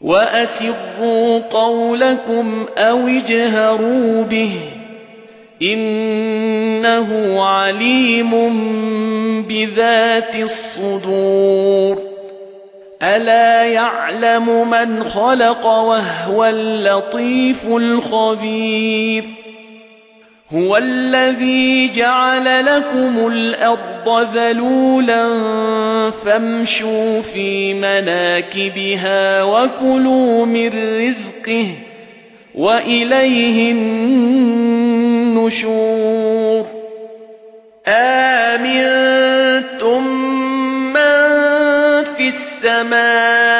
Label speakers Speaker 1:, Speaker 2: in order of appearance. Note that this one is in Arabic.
Speaker 1: وَأَسِرُّوا قَوْلَكُمْ أَوْ اجْهَرُوا بِهِ إِنَّهُ عَلِيمٌ بِذَاتِ الصُّدُورِ أَلَا يَعْلَمُ مَنْ خَلَقَ وَهُوَ اللَّطِيفُ الْخَبِيرُ هُوَ الَّذِي جَعَلَ لَكُمُ الْأَرْضَ ذَلُولًا فَامْشُوا فِي مَنَاكِبِهَا وَكُلُوا مِن رِّزْقِهِ وَإِلَيْهِ النُّشُورُ آمِنتُم مَّن فِي السَّمَاءِ